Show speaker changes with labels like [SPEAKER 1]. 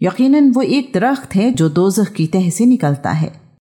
[SPEAKER 1] یقیناً وہ ایک درخت ہے جو دوزخ کی تہ سے نکلتا ہے۔